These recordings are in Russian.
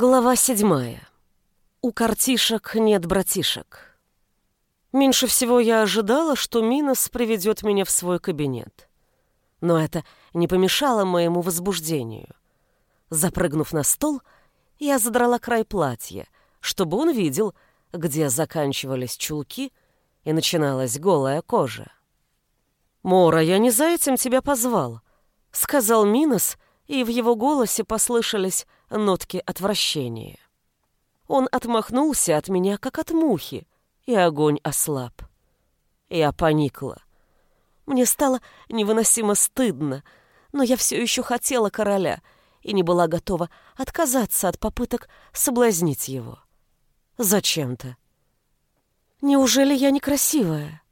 Глава седьмая. У картишек нет братишек. Меньше всего я ожидала, что Минос приведет меня в свой кабинет. Но это не помешало моему возбуждению. Запрыгнув на стол, я задрала край платья, чтобы он видел, где заканчивались чулки и начиналась голая кожа. «Мора, я не за этим тебя позвал», — сказал Минос, и в его голосе послышались нотки отвращения. Он отмахнулся от меня, как от мухи, и огонь ослаб. Я поникла. Мне стало невыносимо стыдно, но я все еще хотела короля и не была готова отказаться от попыток соблазнить его. Зачем-то. Неужели я некрасивая?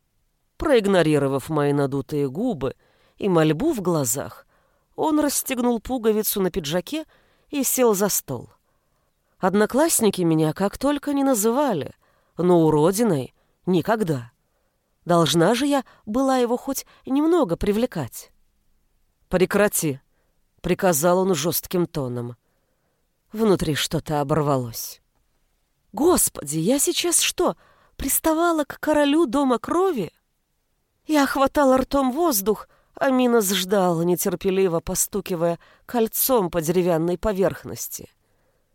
Проигнорировав мои надутые губы и мольбу в глазах, он расстегнул пуговицу на пиджаке и сел за стол. Одноклассники меня как только не называли, но уродиной никогда. Должна же я была его хоть немного привлекать. «Прекрати», — приказал он жестким тоном. Внутри что-то оборвалось. «Господи, я сейчас что, приставала к королю дома крови?» Я хватала ртом воздух, а Минос ждал, нетерпеливо постукивая кольцом по деревянной поверхности.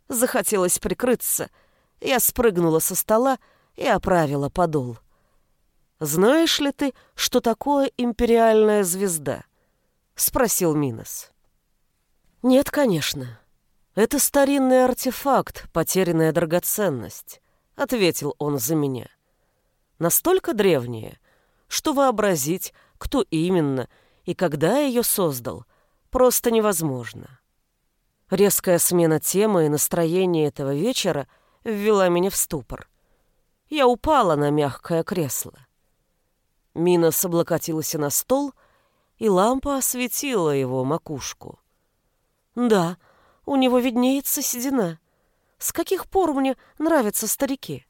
Захотелось прикрыться. Я спрыгнула со стола и оправила подол. «Знаешь ли ты, что такое империальная звезда?» — спросил Минос. «Нет, конечно. Это старинный артефакт, потерянная драгоценность», — ответил он за меня. «Настолько древняя, что вообразить, кто именно — и когда ее создал, просто невозможно. Резкая смена темы и настроения этого вечера ввела меня в ступор. Я упала на мягкое кресло. Мина облокотилась на стол, и лампа осветила его макушку. «Да, у него виднеется седина. С каких пор мне нравятся старики?»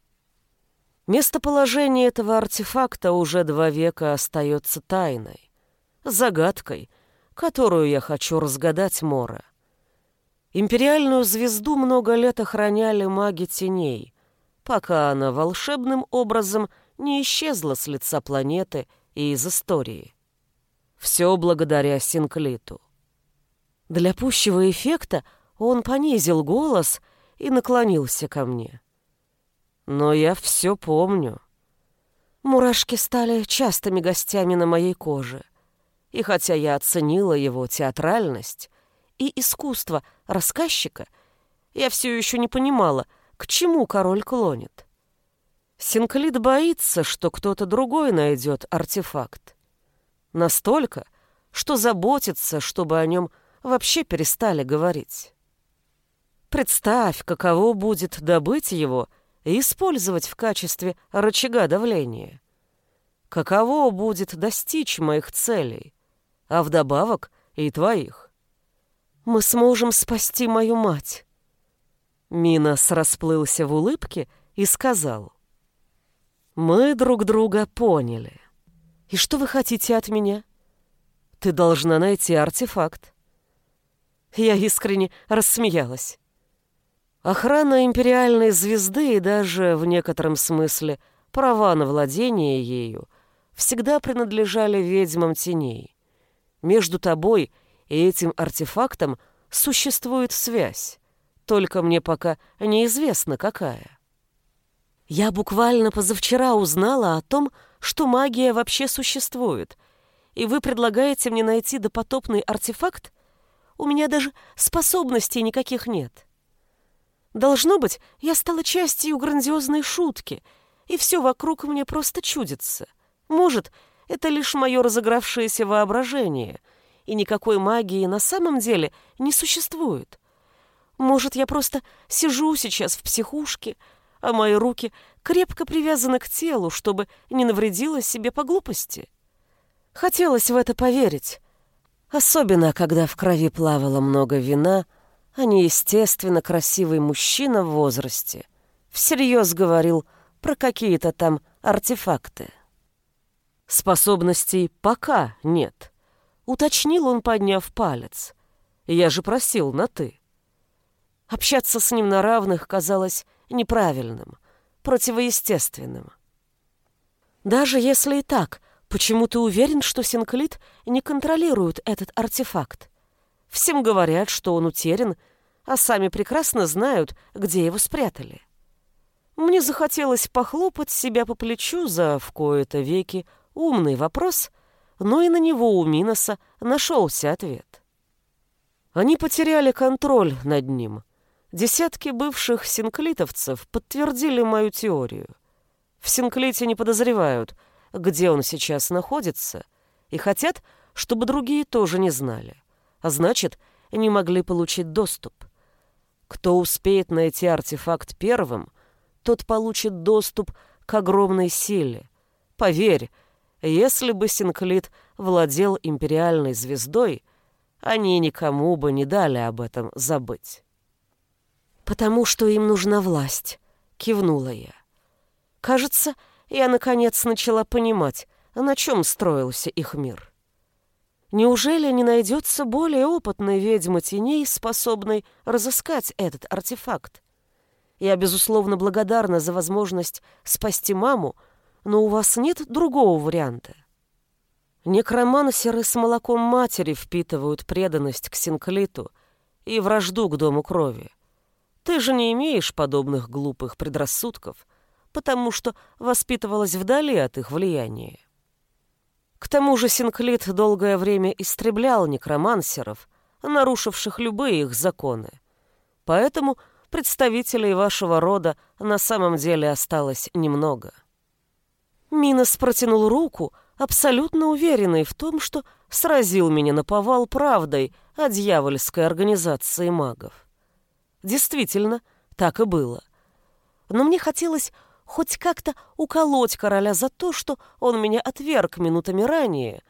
Местоположение этого артефакта уже два века остается тайной загадкой, которую я хочу разгадать, Мора. Империальную звезду много лет охраняли маги теней, пока она волшебным образом не исчезла с лица планеты и из истории. Все благодаря Синклиту. Для пущего эффекта он понизил голос и наклонился ко мне. Но я все помню. Мурашки стали частыми гостями на моей коже. И хотя я оценила его театральность и искусство рассказчика, я все еще не понимала, к чему король клонит. Синклит боится, что кто-то другой найдет артефакт. Настолько, что заботится, чтобы о нем вообще перестали говорить. Представь, каково будет добыть его и использовать в качестве рычага давления. Каково будет достичь моих целей а вдобавок и твоих. Мы сможем спасти мою мать. Минос расплылся в улыбке и сказал. Мы друг друга поняли. И что вы хотите от меня? Ты должна найти артефакт. Я искренне рассмеялась. Охрана империальной звезды и даже, в некотором смысле, права на владение ею всегда принадлежали ведьмам теней. Между тобой и этим артефактом существует связь, только мне пока неизвестно какая. Я буквально позавчера узнала о том, что магия вообще существует, и вы предлагаете мне найти допотопный артефакт? У меня даже способностей никаких нет. Должно быть, я стала частью грандиозной шутки, и все вокруг мне просто чудится. Может, это лишь мое разыгравшееся воображение, и никакой магии на самом деле не существует. Может, я просто сижу сейчас в психушке, а мои руки крепко привязаны к телу, чтобы не навредила себе по глупости. Хотелось в это поверить, особенно когда в крови плавало много вина, а неестественно красивый мужчина в возрасте всерьез говорил про какие-то там артефакты. Способностей пока нет. Уточнил он, подняв палец. Я же просил на «ты». Общаться с ним на равных казалось неправильным, противоестественным. Даже если и так, почему ты уверен, что Синклит не контролирует этот артефакт? Всем говорят, что он утерян, а сами прекрасно знают, где его спрятали. Мне захотелось похлопать себя по плечу за в кои-то веки умный вопрос, но и на него у Миноса нашелся ответ. Они потеряли контроль над ним. Десятки бывших синклитовцев подтвердили мою теорию. В Синклите не подозревают, где он сейчас находится, и хотят, чтобы другие тоже не знали. А значит, не могли получить доступ. Кто успеет найти артефакт первым, тот получит доступ к огромной силе. Поверь, если бы Синклит владел империальной звездой, они никому бы не дали об этом забыть. «Потому что им нужна власть», — кивнула я. Кажется, я наконец начала понимать, на чем строился их мир. Неужели не найдется более опытной ведьмы теней, способной разыскать этот артефакт? Я, безусловно, благодарна за возможность спасти маму, но у вас нет другого варианта. Некромансеры с молоком матери впитывают преданность к Синклиту и вражду к дому крови. Ты же не имеешь подобных глупых предрассудков, потому что воспитывалась вдали от их влияния. К тому же Синклит долгое время истреблял некромансеров, нарушивших любые их законы. Поэтому представителей вашего рода на самом деле осталось немного. Минос протянул руку, абсолютно уверенный в том, что сразил меня на повал правдой о дьявольской организации магов. Действительно, так и было. Но мне хотелось хоть как-то уколоть короля за то, что он меня отверг минутами ранее,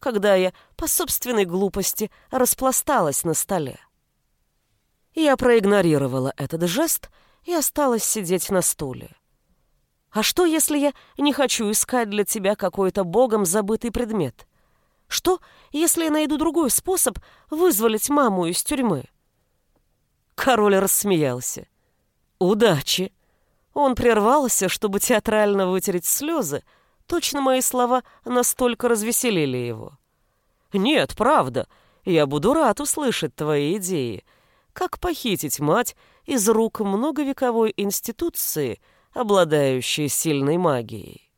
когда я по собственной глупости распласталась на столе. Я проигнорировала этот жест и осталась сидеть на стуле. А что, если я не хочу искать для тебя какой-то богом забытый предмет? Что, если я найду другой способ вызволить маму из тюрьмы? Король рассмеялся. Удачи! Он прервался, чтобы театрально вытереть слезы. Точно мои слова настолько развеселили его. «Нет, правда, я буду рад услышать твои идеи. Как похитить мать из рук многовековой институции, обладающей сильной магией?»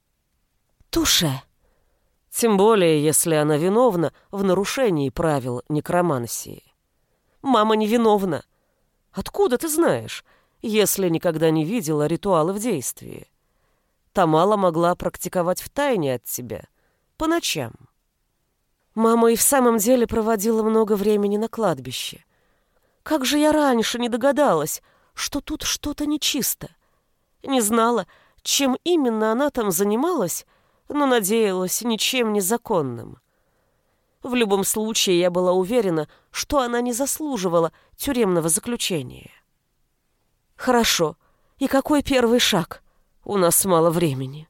«Туше!» Тем более, если она виновна в нарушении правил некромансии. «Мама не виновна. Откуда ты знаешь?» если никогда не видела ритуалы в действии. Тамала могла практиковать в тайне от тебя, по ночам. Мама и в самом деле проводила много времени на кладбище. Как же я раньше не догадалась, что тут что-то нечисто. Не знала, чем именно она там занималась, но надеялась ничем незаконным. В любом случае я была уверена, что она не заслуживала тюремного заключения. Хорошо. И какой первый шаг? У нас мало времени.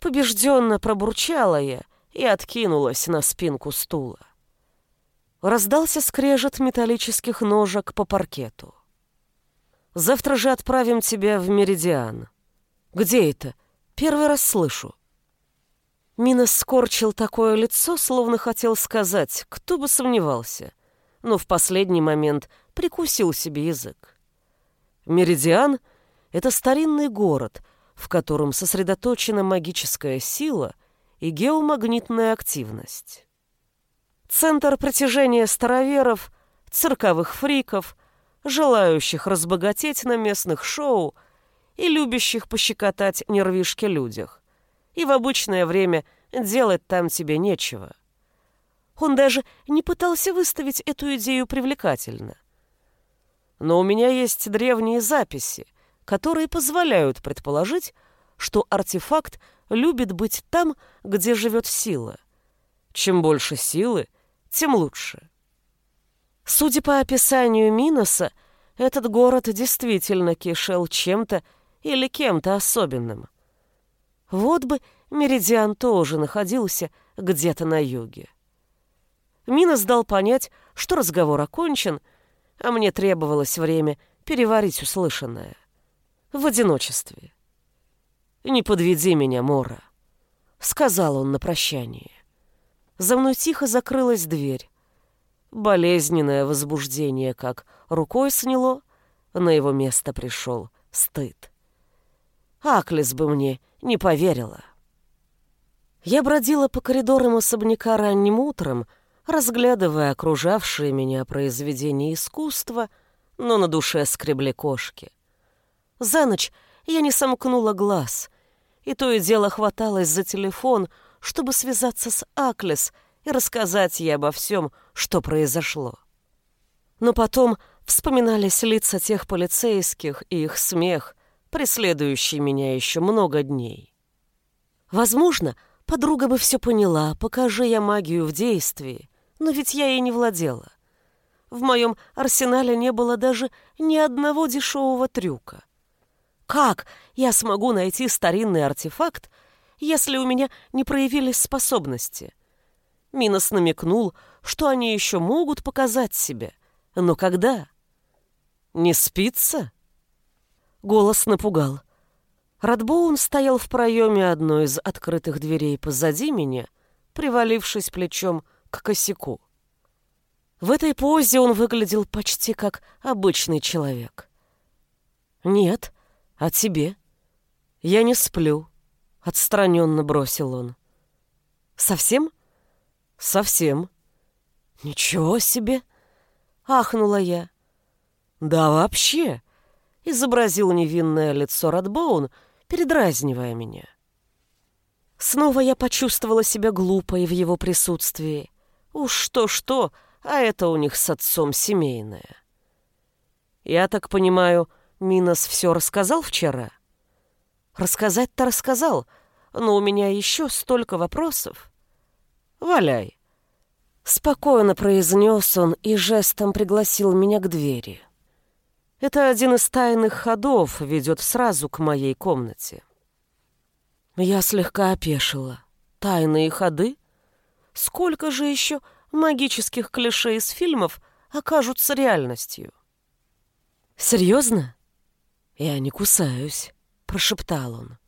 Побежденно пробурчала я и откинулась на спинку стула. Раздался скрежет металлических ножек по паркету. Завтра же отправим тебя в Меридиан. Где это? Первый раз слышу. Минос скорчил такое лицо, словно хотел сказать, кто бы сомневался, но в последний момент прикусил себе язык. Меридиан — это старинный город, в котором сосредоточена магическая сила и геомагнитная активность. Центр притяжения староверов, цирковых фриков, желающих разбогатеть на местных шоу и любящих пощекотать нервишки людях. И в обычное время делать там тебе нечего. Он даже не пытался выставить эту идею привлекательно но у меня есть древние записи, которые позволяют предположить, что артефакт любит быть там, где живет сила. Чем больше силы, тем лучше. Судя по описанию Миноса, этот город действительно кишел чем-то или кем-то особенным. Вот бы Меридиан тоже находился где-то на юге. Минос дал понять, что разговор окончен, а мне требовалось время переварить услышанное. В одиночестве. «Не подведи меня, Мора», — сказал он на прощание. За мной тихо закрылась дверь. Болезненное возбуждение как рукой сняло, на его место пришел стыд. Аклес бы мне не поверила. Я бродила по коридорам особняка ранним утром, разглядывая окружавшие меня произведения искусства, но на душе скребли кошки. За ночь я не сомкнула глаз, и то и дело хваталась за телефон, чтобы связаться с Аклес и рассказать ей обо всем, что произошло. Но потом вспоминались лица тех полицейских и их смех, преследующий меня еще много дней. Возможно, подруга бы все поняла, покажи я магию в действии, но ведь я ей не владела. В моем арсенале не было даже ни одного дешевого трюка. Как я смогу найти старинный артефакт, если у меня не проявились способности? Минос намекнул, что они еще могут показать себя. Но когда? Не спится? Голос напугал. Радбоун стоял в проеме одной из открытых дверей позади меня, привалившись плечом к косяку. В этой позе он выглядел почти как обычный человек. «Нет, а тебе?» «Я не сплю», — отстраненно бросил он. «Совсем?» «Совсем». «Ничего себе!» — ахнула я. «Да вообще!» изобразил невинное лицо Радбоун, передразнивая меня. Снова я почувствовала себя глупой в его присутствии. Уж что-что, а это у них с отцом семейное. Я так понимаю, Минос все рассказал вчера? Рассказать-то рассказал, но у меня еще столько вопросов. Валяй. Спокойно произнес он и жестом пригласил меня к двери. Это один из тайных ходов ведет сразу к моей комнате. Я слегка опешила. Тайные ходы? Сколько же еще магических клише из фильмов окажутся реальностью? Серьезно? Я не кусаюсь, прошептал он.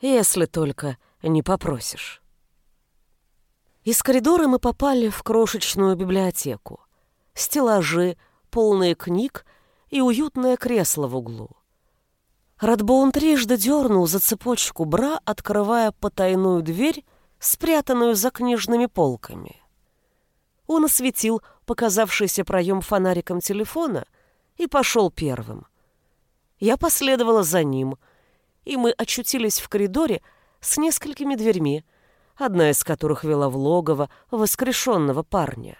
Если только не попросишь. Из коридора мы попали в крошечную библиотеку. Стеллажи, полные книг и уютное кресло в углу. Радбоун трижды дернул за цепочку бра, открывая потайную дверь, спрятанную за книжными полками. Он осветил показавшийся проем фонариком телефона и пошел первым. Я последовала за ним, и мы очутились в коридоре с несколькими дверьми, одна из которых вела в логово воскрешенного парня.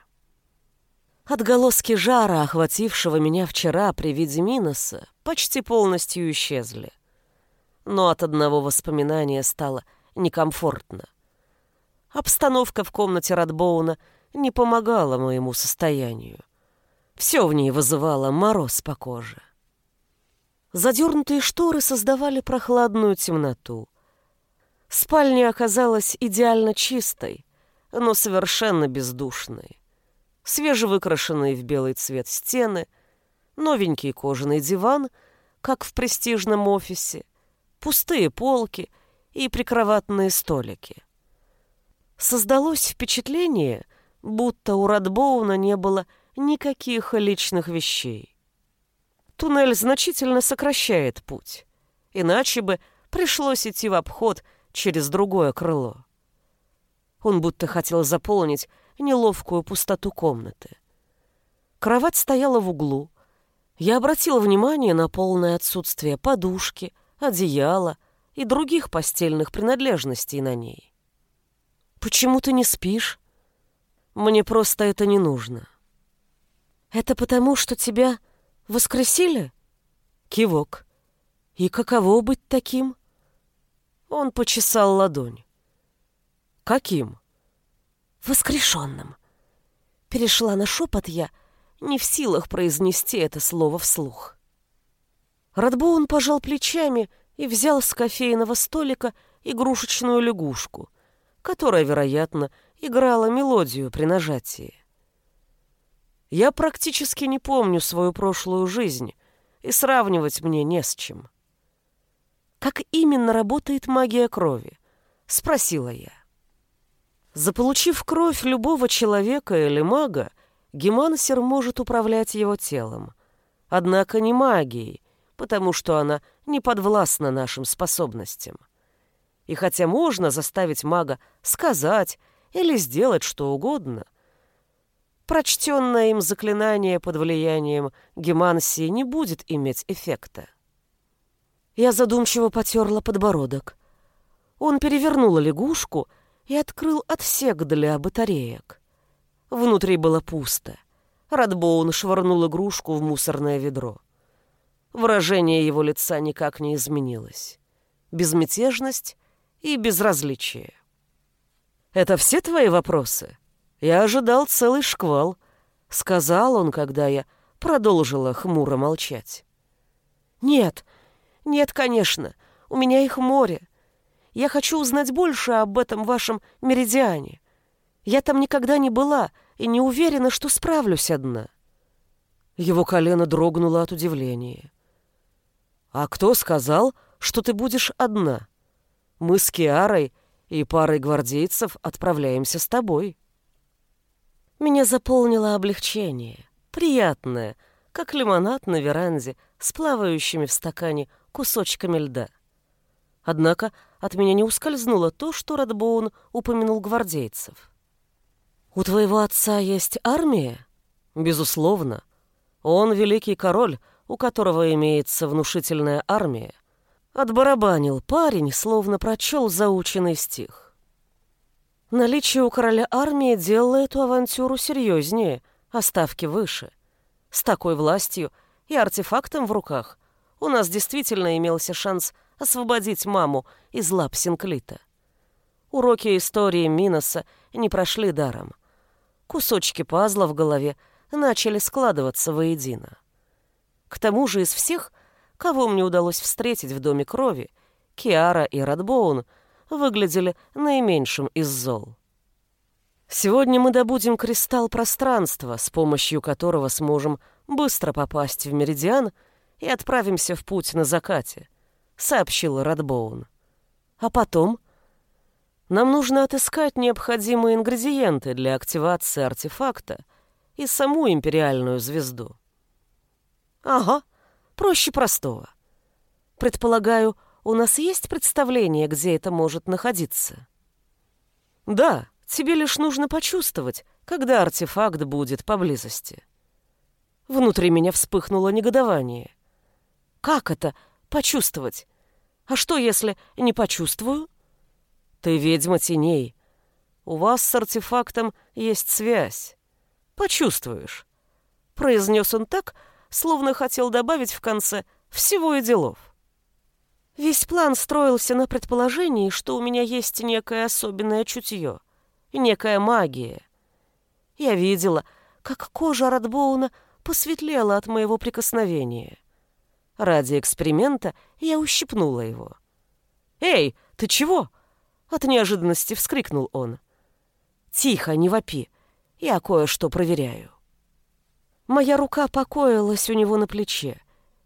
Отголоски жара, охватившего меня вчера при виде Миноса, почти полностью исчезли. Но от одного воспоминания стало некомфортно. Обстановка в комнате Радбоуна не помогала моему состоянию. Все в ней вызывало мороз по коже. Задернутые шторы создавали прохладную темноту. Спальня оказалась идеально чистой, но совершенно бездушной свежевыкрашенные в белый цвет стены, новенький кожаный диван, как в престижном офисе, пустые полки и прикроватные столики. Создалось впечатление, будто у Радбоуна не было никаких личных вещей. Туннель значительно сокращает путь, иначе бы пришлось идти в обход через другое крыло. Он будто хотел заполнить неловкую пустоту комнаты. Кровать стояла в углу. Я обратила внимание на полное отсутствие подушки, одеяла и других постельных принадлежностей на ней. «Почему ты не спишь?» «Мне просто это не нужно». «Это потому, что тебя воскресили?» Кивок. «И каково быть таким?» Он почесал ладонь. «Каким?» воскрешенным. Перешла на шепот я, не в силах произнести это слово вслух. Радбоун пожал плечами и взял с кофейного столика игрушечную лягушку, которая, вероятно, играла мелодию при нажатии. Я практически не помню свою прошлую жизнь, и сравнивать мне не с чем. «Как именно работает магия крови?» — спросила я. Заполучив кровь любого человека или мага, гемансер может управлять его телом. Однако не магией, потому что она не подвластна нашим способностям. И хотя можно заставить мага сказать или сделать что угодно, прочтенное им заклинание под влиянием гемансии не будет иметь эффекта. Я задумчиво потерла подбородок. Он перевернул лягушку и открыл отсек для батареек. Внутри было пусто. Радбоун швырнул игрушку в мусорное ведро. Выражение его лица никак не изменилось. Безмятежность и безразличие. «Это все твои вопросы?» Я ожидал целый шквал, сказал он, когда я продолжила хмуро молчать. Нет, нет, конечно, у меня их море. Я хочу узнать больше об этом вашем меридиане. Я там никогда не была и не уверена, что справлюсь одна. Его колено дрогнуло от удивления. «А кто сказал, что ты будешь одна? Мы с Киарой и парой гвардейцев отправляемся с тобой». Меня заполнило облегчение, приятное, как лимонад на веранде с плавающими в стакане кусочками льда. Однако от меня не ускользнуло то, что Радбоун упомянул гвардейцев. «У твоего отца есть армия?» «Безусловно. Он великий король, у которого имеется внушительная армия». Отбарабанил парень, словно прочел заученный стих. Наличие у короля армии делало эту авантюру серьезнее, а ставки выше. С такой властью и артефактом в руках у нас действительно имелся шанс освободить маму из лап Синклита. Уроки истории Миноса не прошли даром. Кусочки пазла в голове начали складываться воедино. К тому же из всех, кого мне удалось встретить в Доме крови, Киара и Радбоун — выглядели наименьшим из зол. Сегодня мы добудем кристалл пространства, с помощью которого сможем быстро попасть в Меридиан и отправимся в путь на закате, сообщил Радбоун. А потом нам нужно отыскать необходимые ингредиенты для активации артефакта и саму империальную звезду. Ага, проще простого. Предполагаю, у нас есть представление, где это может находиться? Да, тебе лишь нужно почувствовать, когда артефакт будет поблизости. Внутри меня вспыхнуло негодование. Как это почувствовать? А что, если не почувствую? Ты ведьма теней. У вас с артефактом есть связь. Почувствуешь. Произнес он так, словно хотел добавить в конце всего и делов. Весь план строился на предположении, что у меня есть некое особенное чутье, некая магия. Я видела, как кожа Радбоуна посветлела от моего прикосновения. Ради эксперимента я ущипнула его. «Эй, ты чего?» — от неожиданности вскрикнул он. «Тихо, не вопи, я кое-что проверяю». Моя рука покоилась у него на плече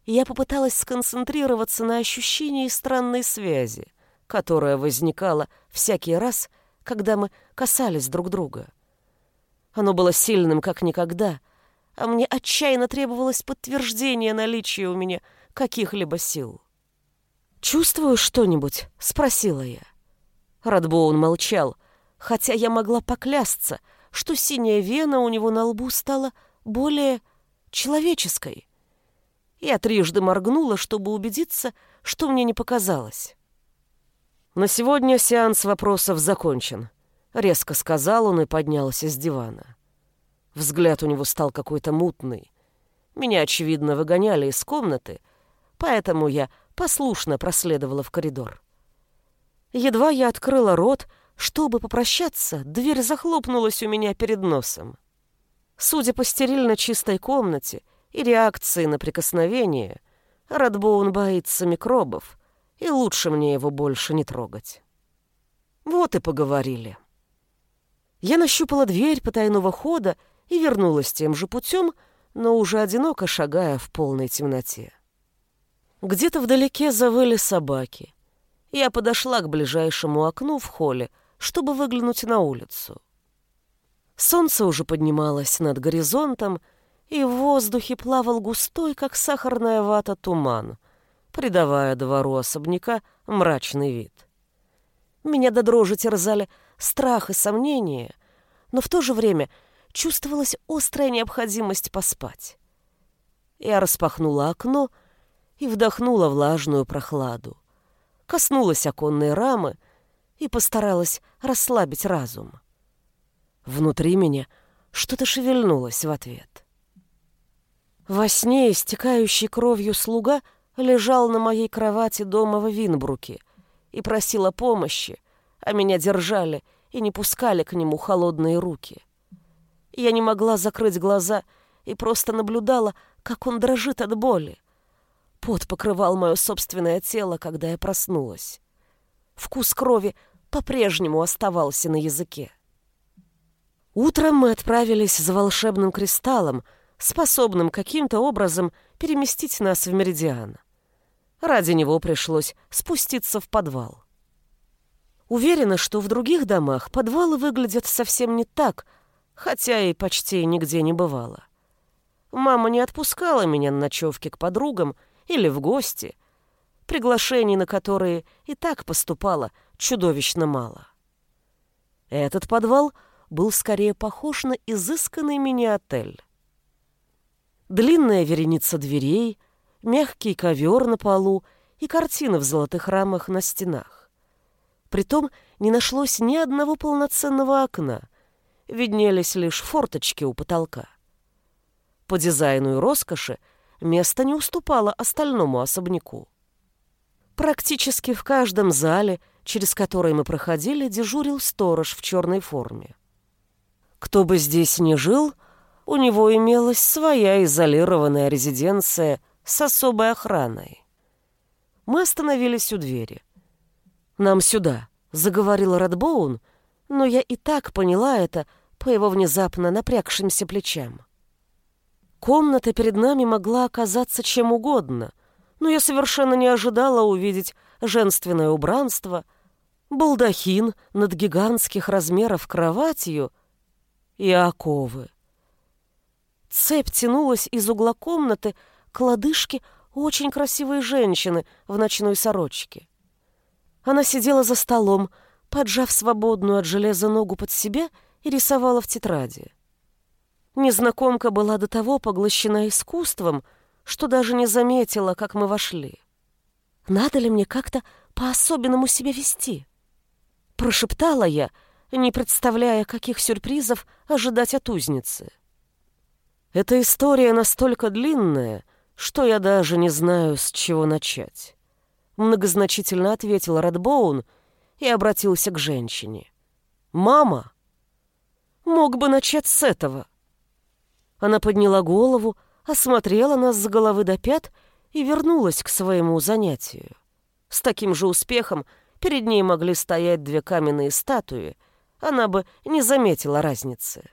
я попыталась сконцентрироваться на ощущении странной связи, которая возникала всякий раз, когда мы касались друг друга. Оно было сильным, как никогда, а мне отчаянно требовалось подтверждение наличия у меня каких-либо сил. «Чувствую что-нибудь?» — спросила я. Радбоун молчал, хотя я могла поклясться, что синяя вена у него на лбу стала более человеческой. Я трижды моргнула, чтобы убедиться, что мне не показалось. «На сегодня сеанс вопросов закончен», — резко сказал он и поднялся с дивана. Взгляд у него стал какой-то мутный. Меня, очевидно, выгоняли из комнаты, поэтому я послушно проследовала в коридор. Едва я открыла рот, чтобы попрощаться, дверь захлопнулась у меня перед носом. Судя по стерильно чистой комнате — и реакции на прикосновение, Радбоун боится микробов, и лучше мне его больше не трогать. Вот и поговорили. Я нащупала дверь потайного хода и вернулась тем же путем, но уже одиноко шагая в полной темноте. Где-то вдалеке завыли собаки. Я подошла к ближайшему окну в холле, чтобы выглянуть на улицу. Солнце уже поднималось над горизонтом, и в воздухе плавал густой, как сахарная вата, туман, придавая двору особняка мрачный вид. Меня до дрожи терзали страх и сомнения, но в то же время чувствовалась острая необходимость поспать. Я распахнула окно и вдохнула влажную прохладу, коснулась оконной рамы и постаралась расслабить разум. Внутри меня что-то шевельнулось в ответ. Во сне истекающий кровью слуга лежал на моей кровати дома в Винбруке и просил о помощи, а меня держали и не пускали к нему холодные руки. Я не могла закрыть глаза и просто наблюдала, как он дрожит от боли. Пот покрывал мое собственное тело, когда я проснулась. Вкус крови по-прежнему оставался на языке. Утром мы отправились за волшебным кристаллом, способным каким-то образом переместить нас в Меридиан. Ради него пришлось спуститься в подвал. Уверена, что в других домах подвалы выглядят совсем не так, хотя и почти нигде не бывало. Мама не отпускала меня на ночевки к подругам или в гости, приглашений на которые и так поступало чудовищно мало. Этот подвал был скорее похож на изысканный мини-отель. Длинная вереница дверей, мягкий ковер на полу и картины в золотых рамах на стенах. Притом не нашлось ни одного полноценного окна, виднелись лишь форточки у потолка. По дизайну и роскоши место не уступало остальному особняку. Практически в каждом зале, через который мы проходили, дежурил сторож в черной форме. Кто бы здесь ни жил, у него имелась своя изолированная резиденция с особой охраной. Мы остановились у двери. «Нам сюда», — заговорил Радбоун, но я и так поняла это по его внезапно напрягшимся плечам. Комната перед нами могла оказаться чем угодно, но я совершенно не ожидала увидеть женственное убранство, балдахин над гигантских размеров кроватью и оковы. Цепь тянулась из угла комнаты к лодыжке очень красивой женщины в ночной сорочке. Она сидела за столом, поджав свободную от железа ногу под себя и рисовала в тетради. Незнакомка была до того поглощена искусством, что даже не заметила, как мы вошли. «Надо ли мне как-то по-особенному себя вести?» Прошептала я, не представляя, каких сюрпризов ожидать от узницы. Эта история настолько длинная, что я даже не знаю, с чего начать. Многозначительно ответил Радбоун и обратился к женщине. «Мама!» «Мог бы начать с этого!» Она подняла голову, осмотрела нас с головы до пят и вернулась к своему занятию. С таким же успехом перед ней могли стоять две каменные статуи, она бы не заметила разницы.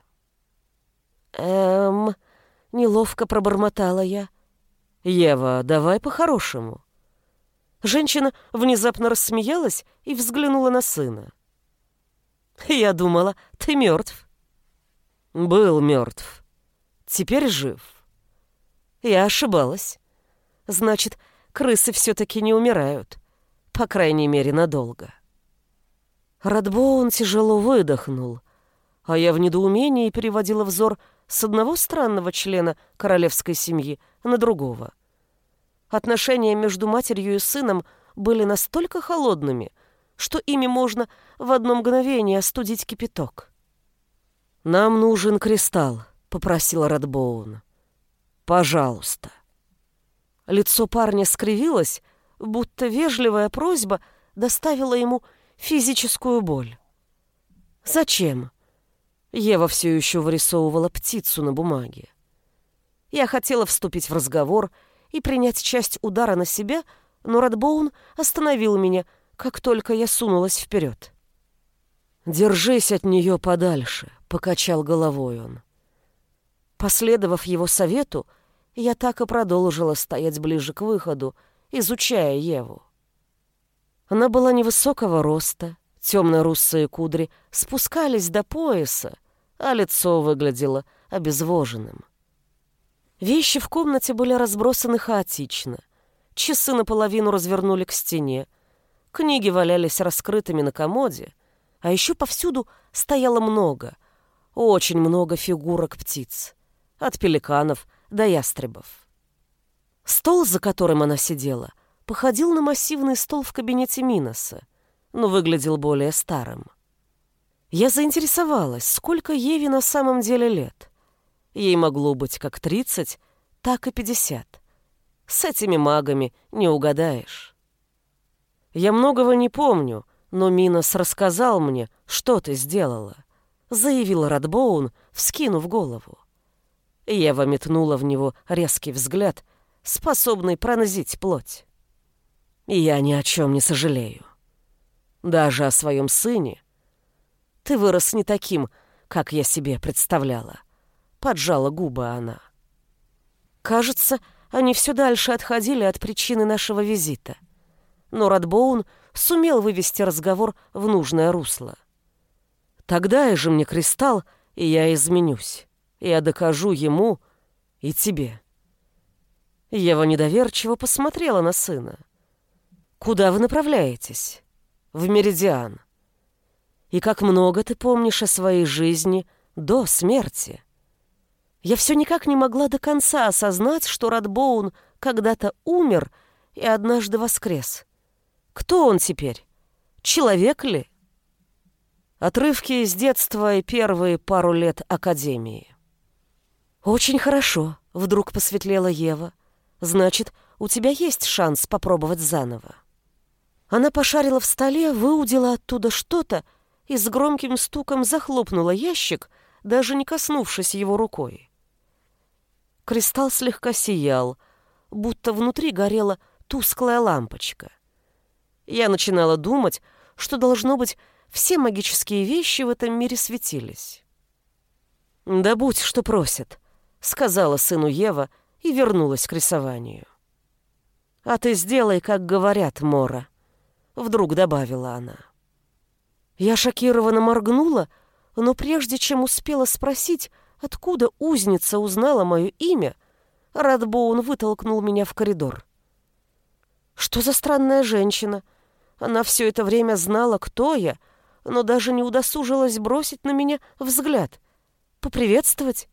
«Эм...» — неловко пробормотала я. «Ева, давай по-хорошему». Женщина внезапно рассмеялась и взглянула на сына. «Я думала, ты мертв». «Был мертв. Теперь жив». Я ошибалась. Значит, крысы все-таки не умирают. По крайней мере, надолго. Радбоун тяжело выдохнул, а я в недоумении переводила взор с одного странного члена королевской семьи на другого. Отношения между матерью и сыном были настолько холодными, что ими можно в одно мгновение остудить кипяток. «Нам нужен кристалл», — попросила Радбоун. «Пожалуйста». Лицо парня скривилось, будто вежливая просьба доставила ему физическую боль. Зачем? Ева все еще вырисовывала птицу на бумаге. Я хотела вступить в разговор принять часть удара на себя, но Радбоун остановил меня, как только я сунулась вперед. «Держись от нее подальше», — покачал головой он. Последовав его совету, я так и продолжила стоять ближе к выходу, изучая Еву. Она была невысокого роста, темно-русые кудри спускались до пояса, а лицо выглядело обезвоженным. Вещи в комнате были разбросаны хаотично. Часы наполовину развернули к стене. Книги валялись раскрытыми на комоде, а еще повсюду стояло много, очень много фигурок птиц, от пеликанов до ястребов. Стол, за которым она сидела, походил на массивный стол в кабинете Миноса, но выглядел более старым. Я заинтересовалась, сколько Еве на самом деле лет. Ей могло быть как тридцать, так и пятьдесят. С этими магами не угадаешь. Я многого не помню, но Минос рассказал мне, что ты сделала, заявил Радбоун, вскинув голову. Ева метнула в него резкий взгляд, способный пронзить плоть. Я ни о чем не сожалею. Даже о своем сыне. Ты вырос не таким, как я себе представляла. Поджала губы она. Кажется, они все дальше отходили от причины нашего визита. Но Радбоун сумел вывести разговор в нужное русло. Тогда и же мне кристалл, и я изменюсь. Я докажу ему и тебе. Ева недоверчиво посмотрела на сына. «Куда вы направляетесь?» «В Меридиан. И как много ты помнишь о своей жизни до смерти?» Я все никак не могла до конца осознать, что Радбоун когда-то умер и однажды воскрес. Кто он теперь? Человек ли? Отрывки из детства и первые пару лет Академии. «Очень хорошо», — вдруг посветлела Ева. «Значит, у тебя есть шанс попробовать заново». Она пошарила в столе, выудила оттуда что-то и с громким стуком захлопнула ящик, даже не коснувшись его рукой. Кристалл слегка сиял, будто внутри горела тусклая лампочка. Я начинала думать, что, должно быть, все магические вещи в этом мире светились. «Да будь, что просят», — сказала сыну Ева и вернулась к рисованию. «А ты сделай, как говорят, Мора», — вдруг добавила она. Я шокированно моргнула, но прежде чем успела спросить, Откуда узница узнала мое имя? Радбоун вытолкнул меня в коридор. Что за странная женщина? Она все это время знала, кто я, но даже не удосужилась бросить на меня взгляд. Поприветствовать?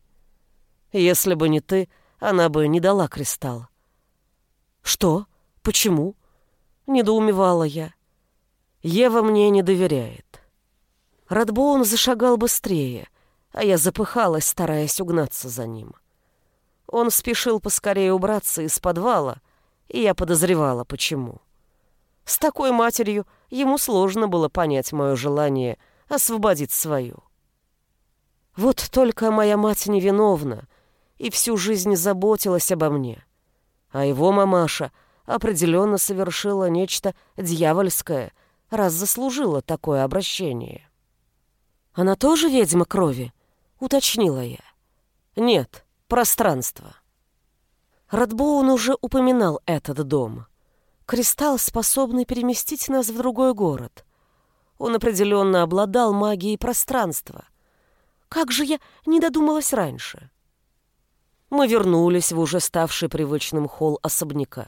Если бы не ты, она бы не дала кристалл. Что? Почему? Недоумевала я. Ева мне не доверяет. Радбоун зашагал быстрее — а я запыхалась, стараясь угнаться за ним. Он спешил поскорее убраться из подвала, и я подозревала, почему. С такой матерью ему сложно было понять мое желание освободить свою. Вот только моя мать невиновна и всю жизнь заботилась обо мне, а его мамаша определенно совершила нечто дьявольское, раз заслужила такое обращение. Она тоже ведьма крови? Уточнила я. Нет, пространство. Радбоун уже упоминал этот дом. Кристалл, способный переместить нас в другой город. Он определенно обладал магией пространства. Как же я не додумалась раньше? Мы вернулись в уже ставший привычным холл особняка.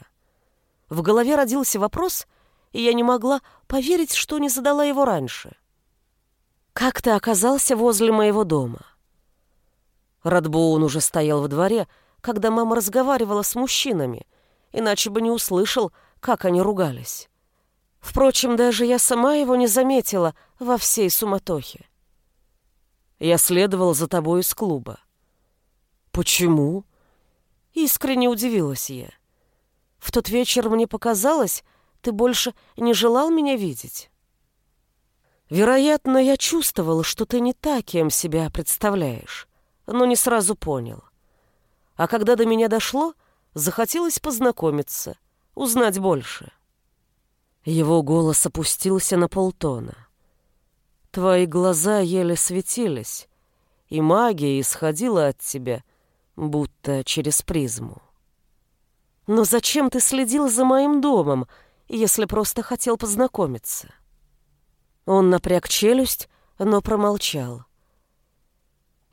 В голове родился вопрос, и я не могла поверить, что не задала его раньше. «Как ты оказался возле моего дома?» Радбоун уже стоял в дворе, когда мама разговаривала с мужчинами, иначе бы не услышал, как они ругались. Впрочем, даже я сама его не заметила во всей суматохе. Я следовал за тобой из клуба. Почему? Искренне удивилась я. В тот вечер мне показалось, ты больше не желал меня видеть. Вероятно, я чувствовал, что ты не так, кем себя представляешь но не сразу понял. А когда до меня дошло, захотелось познакомиться, узнать больше. Его голос опустился на полтона. Твои глаза еле светились, и магия исходила от тебя, будто через призму. «Но зачем ты следил за моим домом, если просто хотел познакомиться?» Он напряг челюсть, но промолчал.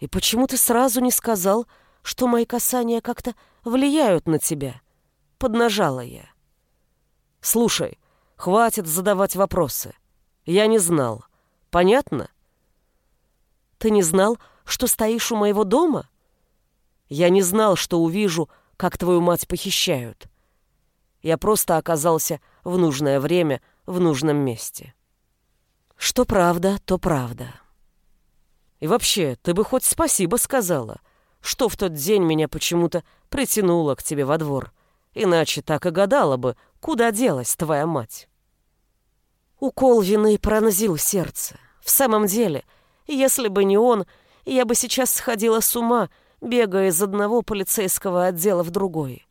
«И почему ты сразу не сказал, что мои касания как-то влияют на тебя?» Поднажала я. «Слушай, хватит задавать вопросы. Я не знал. Понятно?» «Ты не знал, что стоишь у моего дома?» «Я не знал, что увижу, как твою мать похищают. Я просто оказался в нужное время в нужном месте». Что правда, то правда. И вообще, ты бы хоть спасибо сказала, что в тот день меня почему-то притянуло к тебе во двор. Иначе так и гадала бы, куда делась твоя мать. Укол вины пронзил сердце. В самом деле, если бы не он, я бы сейчас сходила с ума, бегая из одного полицейского отдела в другой.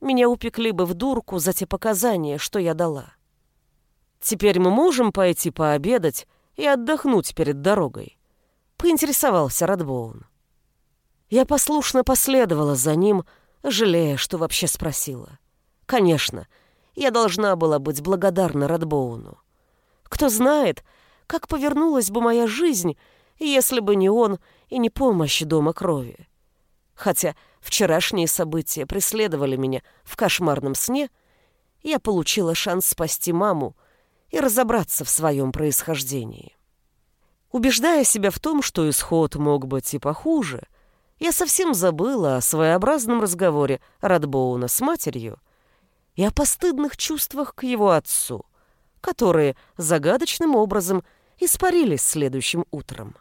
Меня упекли бы в дурку за те показания, что я дала. Теперь мы можем пойти пообедать и отдохнуть перед дорогой?» — поинтересовался Радбоун. Я послушно последовала за ним, жалея, что вообще спросила. Конечно, я должна была быть благодарна Радбоуну. Кто знает, как повернулась бы моя жизнь, если бы не он и не помощь Дома крови. Хотя вчерашние события преследовали меня в кошмарном сне, я получила шанс спасти маму, и разобраться в своем происхождении. Убеждая себя в том, что исход мог быть и похуже, я совсем забыла о своеобразном разговоре Радбоуна с матерью и о постыдных чувствах к его отцу, которые загадочным образом испарились следующим утром.